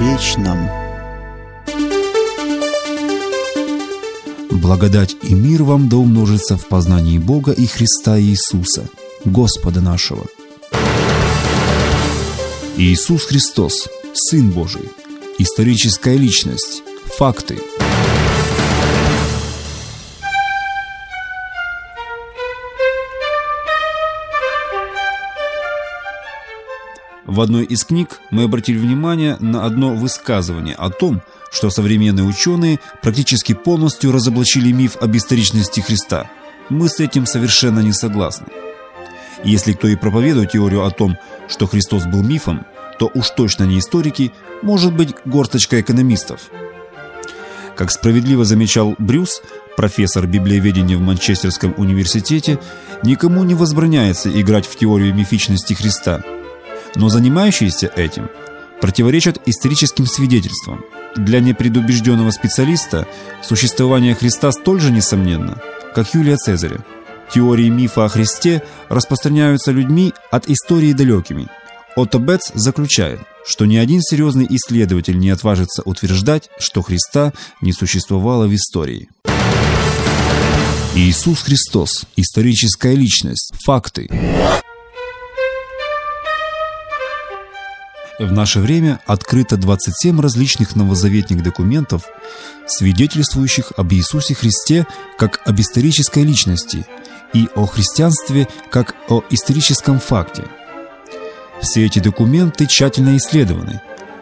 вечном. Благодать и мир вам да умножится в познании Бога и Христа Иисуса, Господа нашего. Иисус Христос, Сын Божий, историческая личность, факты – В одной из книг мы обратили внимание на одно высказывание о том, что современные ученые практически полностью разоблачили миф об историчности Христа. Мы с этим совершенно не согласны. Если кто и проповедует теорию о том, что Христос был мифом, то уж точно не историки, может быть горсточка экономистов. Как справедливо замечал Брюс, профессор библиоведения в Манчестерском университете, никому не возбраняется играть в теорию мифичности Христа – но занимающиеся этим противоречат историческим свидетельствам. Для непредубежденного специалиста существование Христа столь же несомненно, как Юлия Цезаря. Теории мифа о Христе распространяются людьми от истории далекими. Отто Бетц заключает, что ни один серьезный исследователь не отважится утверждать, что Христа не существовало в истории. Иисус Христос – историческая личность, факты. В наше время открыто 27 различных новозаветных документов, свидетельствующих об Иисусе Христе как об исторической личности и о христианстве как о историческом факте. Все эти документы тщательно исследованы.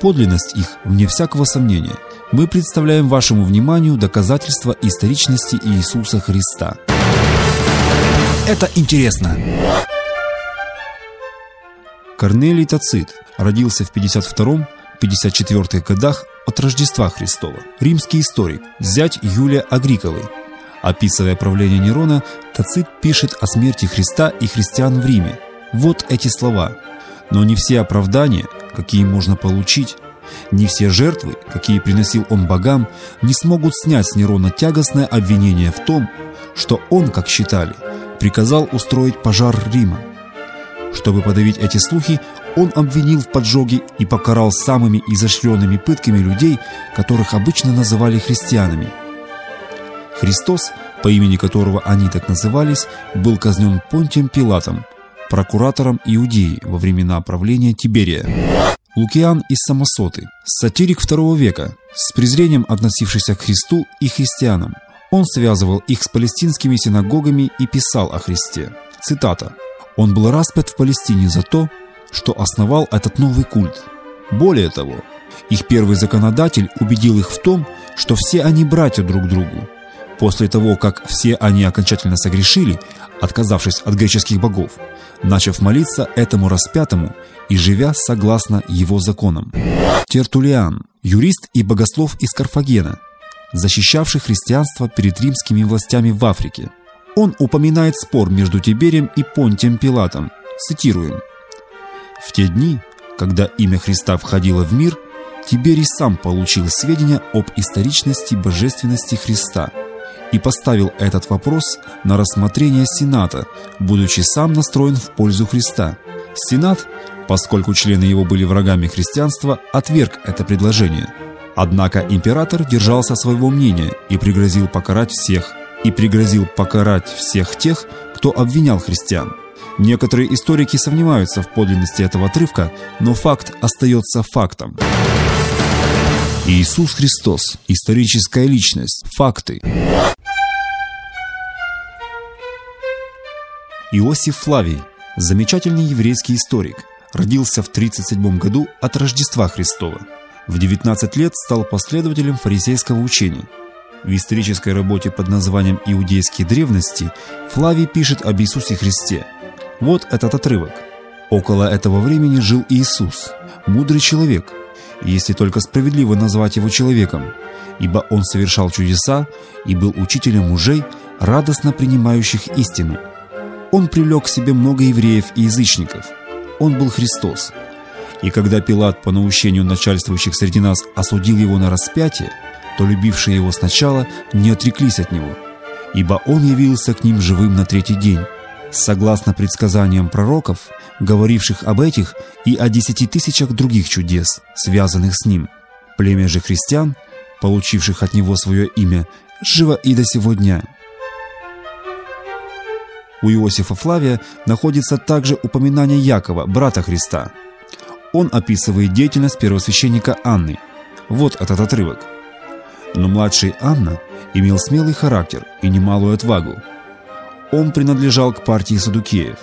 Подлинность их, вне всякого сомнения, мы представляем вашему вниманию доказательства историчности Иисуса Христа. Это интересно! Корнелий Тацит родился в 52-54 годах от Рождества Христова. Римский историк, зять Юлия Агриколы. Описывая правление Нерона, Тацит пишет о смерти Христа и христиан в Риме. Вот эти слова. Но не все оправдания, какие можно получить, не все жертвы, какие приносил он богам, не смогут снять с Нерона тягостное обвинение в том, что он, как считали, приказал устроить пожар Рима. Чтобы подавить эти слухи, он обвинил в поджоге и покарал самыми изощренными пытками людей, которых обычно называли христианами. Христос, по имени которого они так назывались, был казнен Понтием Пилатом, прокуратором Иудеи во времена правления Тиберия. Лукиан из Самосоты, сатирик II века, с презрением относившийся к Христу и христианам. Он связывал их с палестинскими синагогами и писал о Христе. Цитата. Он был распят в Палестине за то, что основал этот новый культ. Более того, их первый законодатель убедил их в том, что все они братья друг другу. После того, как все они окончательно согрешили, отказавшись от греческих богов, начав молиться этому распятому и живя согласно его законам. Тертулиан, юрист и богослов из Карфагена, защищавший христианство перед римскими властями в Африке. Он упоминает спор между Тиберием и Понтием Пилатом. Цитируем. «В те дни, когда имя Христа входило в мир, Тиберий сам получил сведения об историчности божественности Христа и поставил этот вопрос на рассмотрение Сената, будучи сам настроен в пользу Христа. Сенат, поскольку члены его были врагами христианства, отверг это предложение. Однако император держался своего мнения и пригрозил покарать всех, и пригрозил покарать всех тех, кто обвинял христиан. Некоторые историки сомневаются в подлинности этого отрывка, но факт остается фактом. Иисус Христос – историческая личность, факты. Иосиф Флавий – замечательный еврейский историк, родился в 37 году от Рождества Христова. В 19 лет стал последователем фарисейского учения – в исторической работе под названием «Иудейские древности» Флавий пишет об Иисусе Христе. Вот этот отрывок. «Около этого времени жил Иисус, мудрый человек, если только справедливо назвать его человеком, ибо он совершал чудеса и был учителем мужей, радостно принимающих истину. Он привлек к себе много евреев и язычников. Он был Христос. И когда Пилат по наущению начальствующих среди нас осудил его на распятие, то любившие его сначала не отреклись от него, ибо он явился к ним живым на третий день, согласно предсказаниям пророков, говоривших об этих и о десяти тысячах других чудес, связанных с ним. Племя же христиан, получивших от него свое имя, живо и до сего дня. У Иосифа Флавия находится также упоминание Якова, брата Христа. Он описывает деятельность первосвященника Анны. Вот этот отрывок. Но младший Анна имел смелый характер и немалую отвагу. Он принадлежал к партии Садукеев,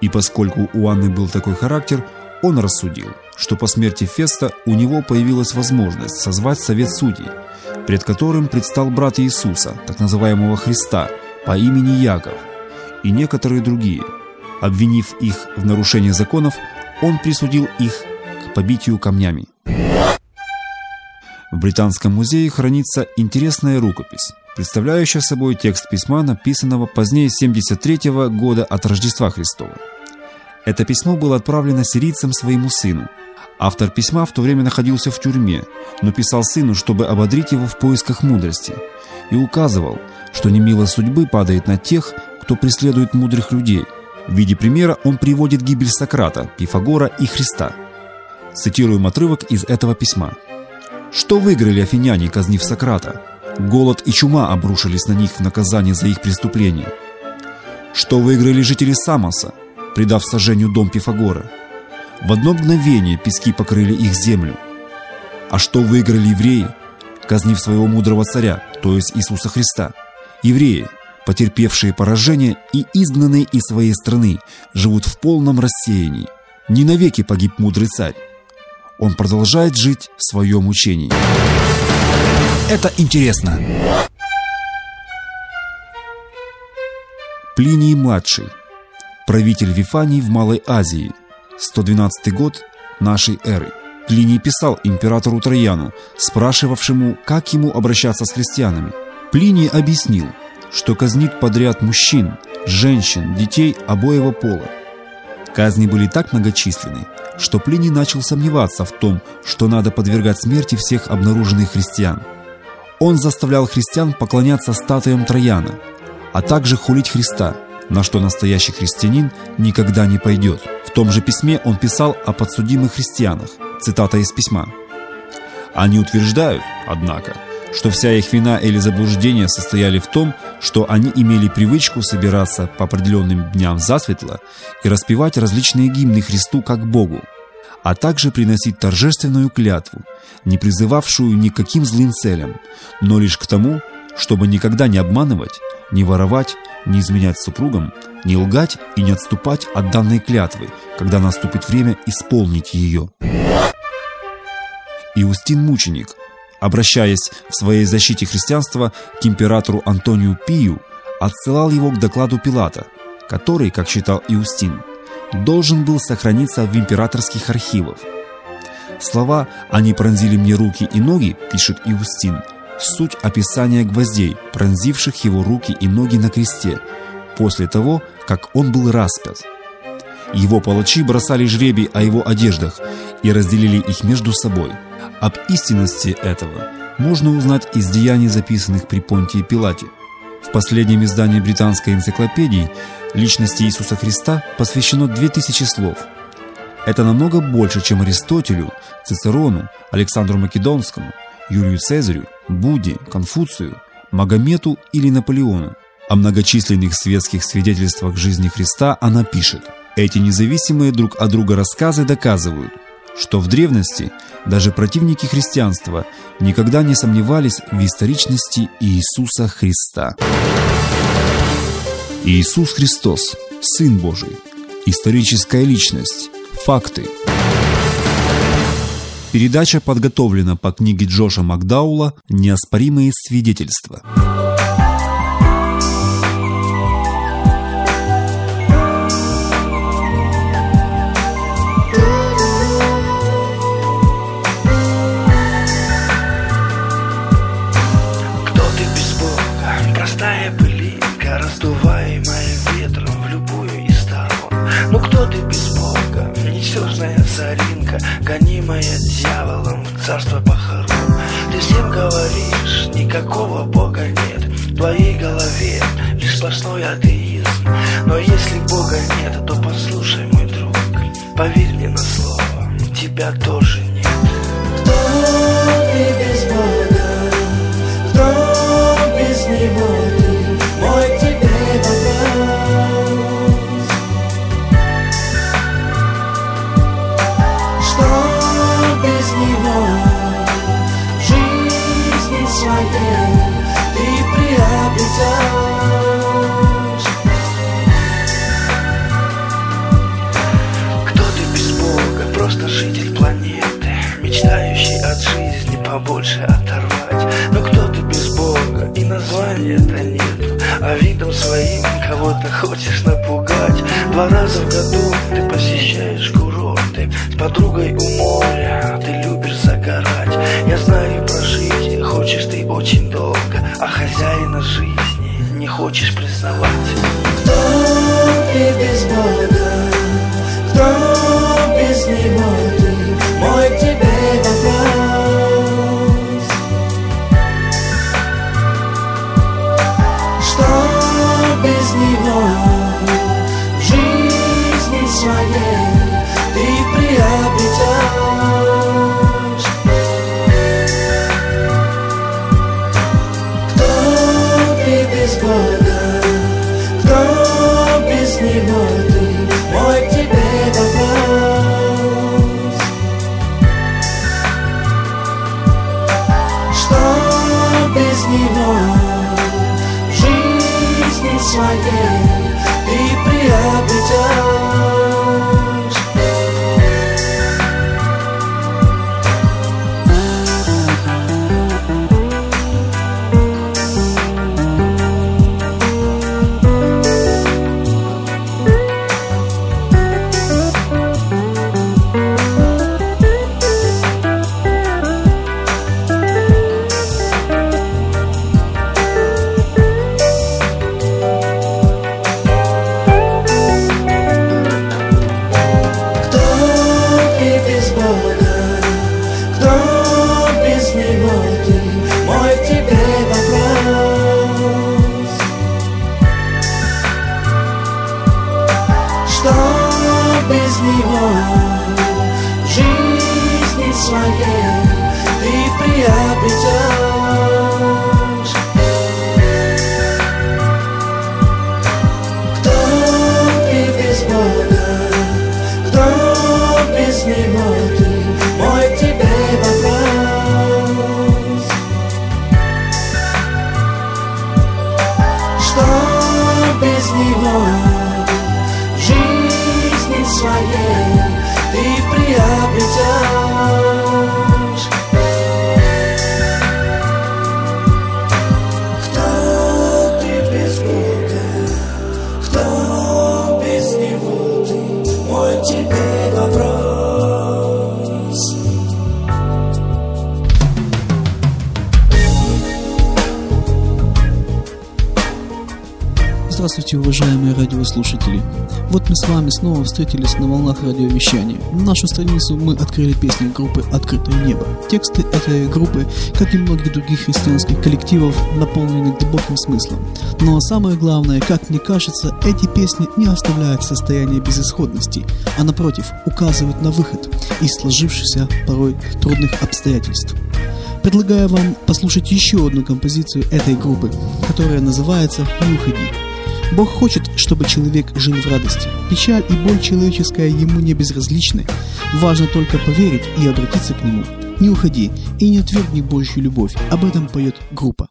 и поскольку у Анны был такой характер, он рассудил, что по смерти Феста у него появилась возможность созвать совет судей, пред которым предстал брат Иисуса, так называемого Христа, по имени Яков, и некоторые другие. Обвинив их в нарушении законов, он присудил их к побитию камнями. В Британском музее хранится интересная рукопись, представляющая собой текст письма, написанного позднее 73 -го года от Рождества Христова. Это письмо было отправлено сирийцам своему сыну. Автор письма в то время находился в тюрьме, но писал сыну, чтобы ободрить его в поисках мудрости, и указывал, что немилость судьбы падает на тех, кто преследует мудрых людей. В виде примера он приводит гибель Сократа, Пифагора и Христа. Цитируем отрывок из этого письма. «Что выиграли афиняне, казнив Сократа? Голод и чума обрушились на них в наказание за их преступления. Что выиграли жители Самоса, придав сожжению дом Пифагора? В одно мгновение пески покрыли их землю. А что выиграли евреи, казнив своего мудрого царя, то есть Иисуса Христа? Евреи, потерпевшие поражение и изгнанные из своей страны, живут в полном рассеянии. Не навеки погиб мудрый царь. Он продолжает жить в своем учении. Это интересно. Плиний-младший. Правитель Вифании в Малой Азии. 112 год нашей эры. Плиний писал императору Трояну, спрашивавшему, как ему обращаться с христианами. Плиний объяснил, что казнит подряд мужчин, женщин, детей обоего пола. Казни были так многочисленны, что Плиний начал сомневаться в том, что надо подвергать смерти всех обнаруженных христиан. Он заставлял христиан поклоняться статуям Трояна, а также хулить Христа, на что настоящий христианин никогда не пойдет. В том же письме он писал о подсудимых христианах. Цитата из письма. Они утверждают, однако, что вся их вина или заблуждение состояли в том, что они имели привычку собираться по определенным дням засветло и распевать различные гимны Христу как Богу, а также приносить торжественную клятву, не призывавшую никаким злым целям, но лишь к тому, чтобы никогда не обманывать, не воровать, не изменять супругам, не лгать и не отступать от данной клятвы, когда наступит время исполнить ее. Иустин Мученик – обращаясь в своей защите христианства к императору Антонию Пию, отсылал его к докладу Пилата, который, как считал Иустин, должен был сохраниться в императорских архивах. Слова «они пронзили мне руки и ноги», пишет Иустин, суть описания гвоздей, пронзивших его руки и ноги на кресте, после того, как он был распят. Его палачи бросали жребий о его одеждах и разделили их между собой – об истинности этого можно узнать из деяний, записанных при Понтии Пилате. В последнем издании британской энциклопедии личности Иисуса Христа посвящено 2000 слов. Это намного больше, чем Аристотелю, Цицерону, Александру Македонскому, Юлию Цезарю, Будде, Конфуцию, Магомету или Наполеону. О многочисленных светских свидетельствах жизни Христа она пишет. Эти независимые друг от друга рассказы доказывают, что в древности даже противники христианства никогда не сомневались в историчности Иисуса Христа. Иисус Христос, Сын Божий, историческая личность, факты. Передача подготовлена по книге Джоша Макдаула «Неоспоримые свидетельства». нежная заринка, гонимая дьяволом в царство похорон. Ты всем говоришь, никакого бога нет, в твоей голове лишь сплошной атеизм. Но если бога нет, то послушай, мой друг, поверь мне на слово, тебя тоже нет. Кто ты без бога, кто без него? Подругой у без Него жизни своей ты приобретешь? Вот мы с вами снова встретились на волнах радиовещания. Нашу страницу мы открыли песней группы «Открытое небо». Тексты этой группы, как и многих других христианских коллективов, наполнены глубоким смыслом. Но самое главное, как мне кажется, эти песни не оставляют состояние безысходности, а напротив, указывают на выход из сложившихся порой трудных обстоятельств. Предлагаю вам послушать еще одну композицию этой группы, которая называется «Не уходи». Бог хочет, чтобы человек жил в радости. Печаль и боль человеческая ему не безразличны. Важно только поверить и обратиться к нему. Не уходи и не отвергни Божью любовь. Об этом поет группа.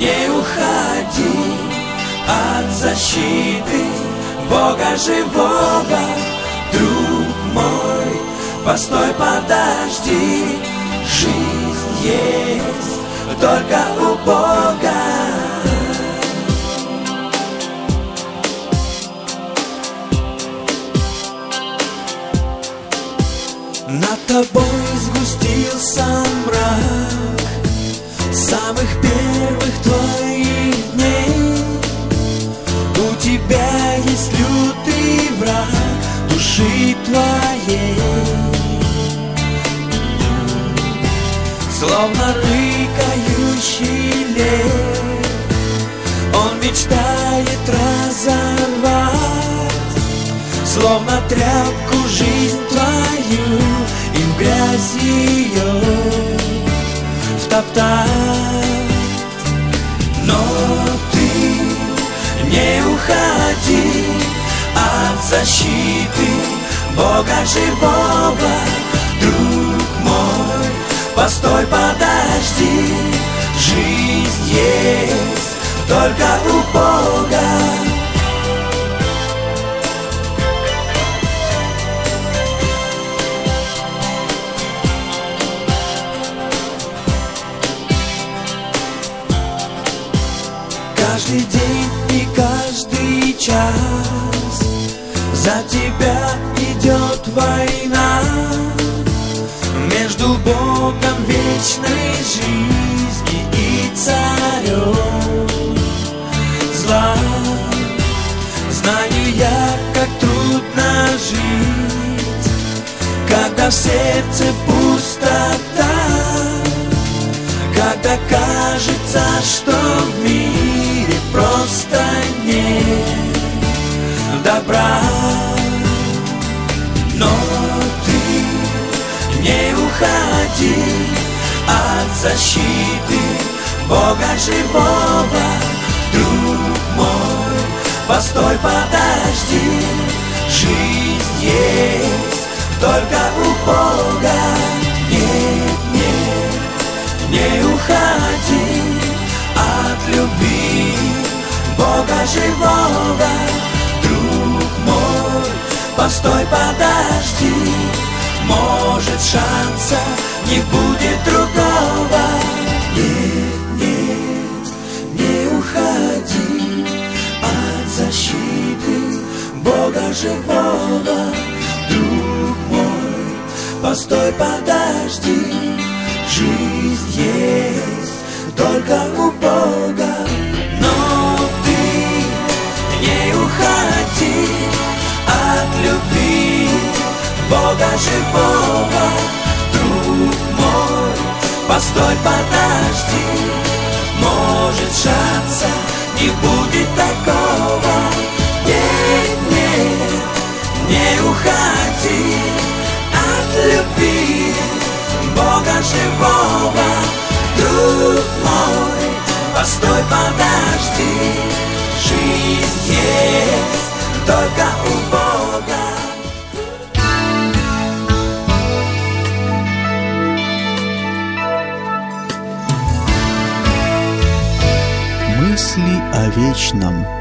Не уходи от защиты Бога живого. Постой, подожди, жизнь есть только у Бога. Над тобой уходи от защиты Бога живого, друг мой Постой, подожди, жизнь есть только у Бога сейчас. За тебя идет война Между Богом вечной жизни и царем. Зла Знаю я, как трудно жить Когда в сердце пустота Когда кажется, что в мире просто нет добра. Но ты не уходи от защиты Бога живого, друг мой. Постой, подожди, жизнь есть только у Бога. Нет, нет, не уходи от любви Бога живого. Постой, подожди, может шанса не будет другого. Нет, нет, не уходи от защиты Бога живого, друг мой. Постой, подожди, жизнь есть только у Бога. Бога живого, друг мой. Постой, подожди, может шанса не будет такого. Нет, нет, не уходи от любви Бога живого, друг мой. Постой, подожди, жизнь есть только у Бога. Вечном.